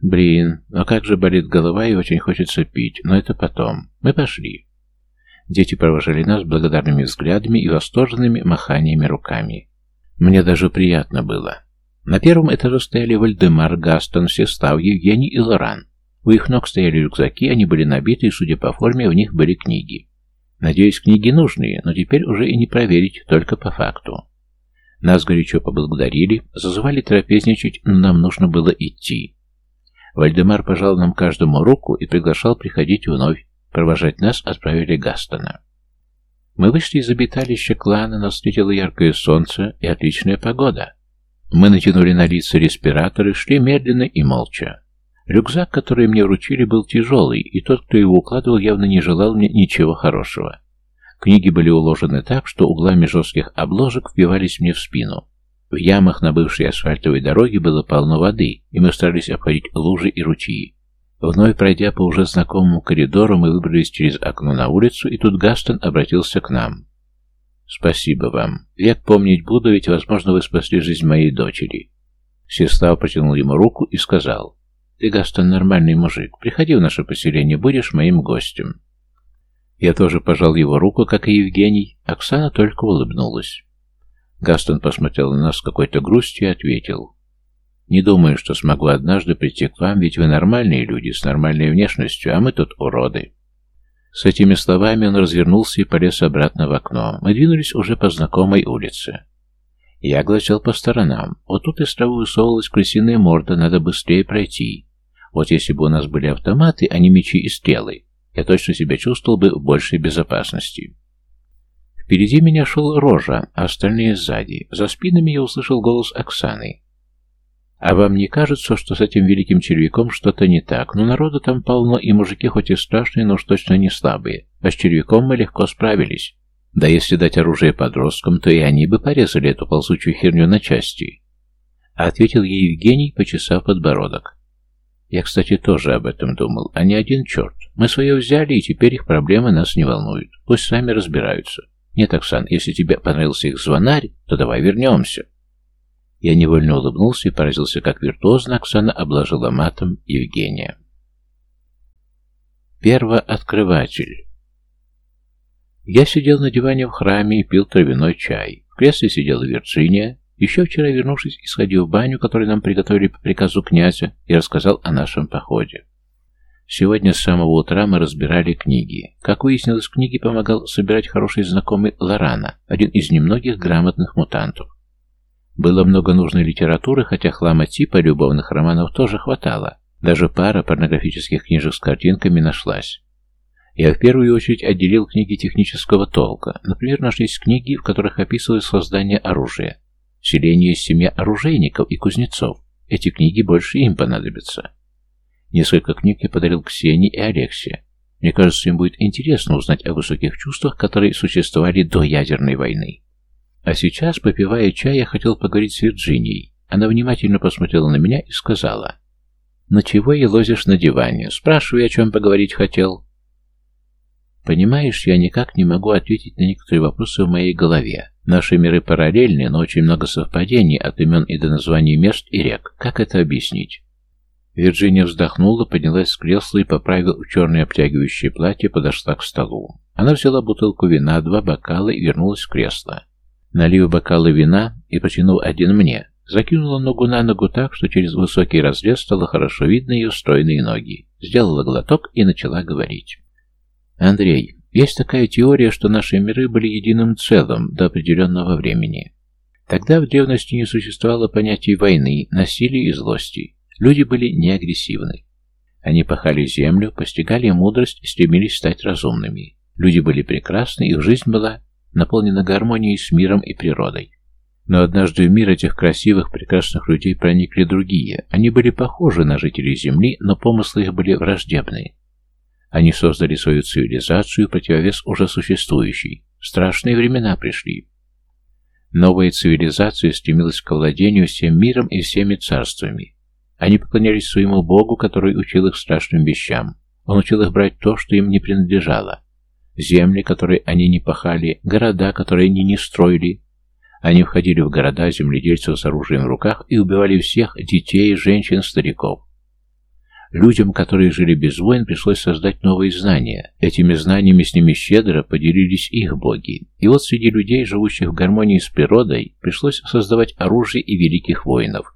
Блин, но как же болит голова и очень хочется пить, но это потом. Мы пошли. Дети провожали нас благодарными взглядами и восторженными маханиями руками. Мне даже приятно было. На первом этаже стояли Вальдемар, Гастон, Сестав, Евгений и Лоран. У их ног стояли рюкзаки, они были набиты, и, судя по форме, в них были книги. Надеюсь, книги нужные, но теперь уже и не проверить, только по факту. Нас горячо поблагодарили, зазывали трапезничать, но нам нужно было идти. Вальдемар пожал нам каждому руку и приглашал приходить вновь. Провожать нас отправили Гастона. Мы вышли из обиталища клана, нас встретило яркое солнце и отличная погода. Мы натянули на лица респираторы, шли медленно и молча. Рюкзак, который мне вручили, был тяжелый, и тот, кто его укладывал, явно не желал мне ничего хорошего. Книги были уложены так, что углами жестких обложек впивались мне в спину. В ямах на бывшей асфальтовой дороге было полно воды, и мы старались обходить лужи и ручьи. Вновь пройдя по уже знакомому коридору, мы выбрались через окно на улицу, и тут Гастон обратился к нам. «Спасибо вам. Век помнить буду, ведь, возможно, вы спасли жизнь моей дочери». Сестав протянул ему руку и сказал, «Ты, Гастон, нормальный мужик. Приходи в наше поселение, будешь моим гостем». Я тоже пожал его руку, как и Евгений. Оксана только улыбнулась. Гастон посмотрел на нас с какой-то грустью и ответил. «Не думаю, что смогу однажды прийти к вам, ведь вы нормальные люди с нормальной внешностью, а мы тут уроды». С этими словами он развернулся и полез обратно в окно. Мы двинулись уже по знакомой улице. Я глазел по сторонам. Вот тут из травы высовывалась крысиная морда, надо быстрее пройти. Вот если бы у нас были автоматы, а не мечи и стрелы, я точно себя чувствовал бы в большей безопасности. Впереди меня шел Рожа, а остальные сзади. За спинами я услышал голос Оксаны. «А вам не кажется, что с этим великим червяком что-то не так? Ну, народу там полно, и мужики хоть и страшные, но уж точно не слабые. А с червяком мы легко справились. Да если дать оружие подросткам, то и они бы порезали эту ползучую херню на части». Ответил ей Евгений, почесав подбородок. Я, кстати, тоже об этом думал, а не один черт. Мы свое взяли, и теперь их проблемы нас не волнуют. Пусть сами разбираются. Нет, Оксан, если тебе понравился их звонарь, то давай вернемся. Я невольно улыбнулся и поразился, как виртуозно Оксана обложила матом Евгения. Первооткрыватель Я сидел на диване в храме и пил травяной чай. В кресле сидела Вирджиния, еще вчера, вернувшись, исходил в баню, которую нам приготовили по приказу князя, и рассказал о нашем походе. Сегодня с самого утра мы разбирали книги. Как выяснилось, книги помогал собирать хороший знакомый Лорана, один из немногих грамотных мутантов. Было много нужной литературы, хотя хлама типа любовных романов тоже хватало. Даже пара порнографических книжек с картинками нашлась. Я в первую очередь отделил книги технического толка. Например, нашлись книги, в которых описывалось создание оружия. Есть семья оружейников и кузнецов. Эти книги больше им понадобятся. Несколько книг я подарил Ксении и Алексе. Мне кажется, им будет интересно узнать о высоких чувствах, которые существовали до ядерной войны. А сейчас, попивая чай, я хотел поговорить с Вирджинией. Она внимательно посмотрела на меня и сказала. «Ну чего и лозишь на диване? Спрашивай, о чем поговорить хотел». Понимаешь, я никак не могу ответить на некоторые вопросы в моей голове. Наши миры параллельны, но очень много совпадений от имен и до названий мест и рек. Как это объяснить? Вирджиния вздохнула, поднялась с кресла и, поправив черное обтягивающее платье, подошла к столу. Она взяла бутылку вина, два бокала и вернулась в кресло. Налив бокалы вина и протянув один мне, закинула ногу на ногу так, что через высокий разрез стало хорошо видно ее стройные ноги. Сделала глоток и начала говорить. «Андрей, есть такая теория, что наши миры были единым целым до определенного времени. Тогда в древности не существовало понятий войны, насилия и злости. Люди были неагрессивны. Они пахали землю, постигали мудрость и стремились стать разумными. Люди были прекрасны, их жизнь была наполнена гармонией с миром и природой. Но однажды в мир этих красивых, прекрасных людей проникли другие. Они были похожи на жителей Земли, но помыслы их были враждебные. Они создали свою цивилизацию, противовес уже существующей. Страшные времена пришли. Новая цивилизация стремилась к владению всем миром и всеми царствами. Они поклонялись своему богу, который учил их страшным вещам. Он учил их брать то, что им не принадлежало. Земли, которые они не пахали, города, которые они не строили. Они входили в города земледельцев с оружием в руках и убивали всех детей, женщин, стариков. Людям, которые жили без войн, пришлось создать новые знания. Этими знаниями с ними щедро поделились их боги. И вот среди людей, живущих в гармонии с природой, пришлось создавать оружие и великих воинов.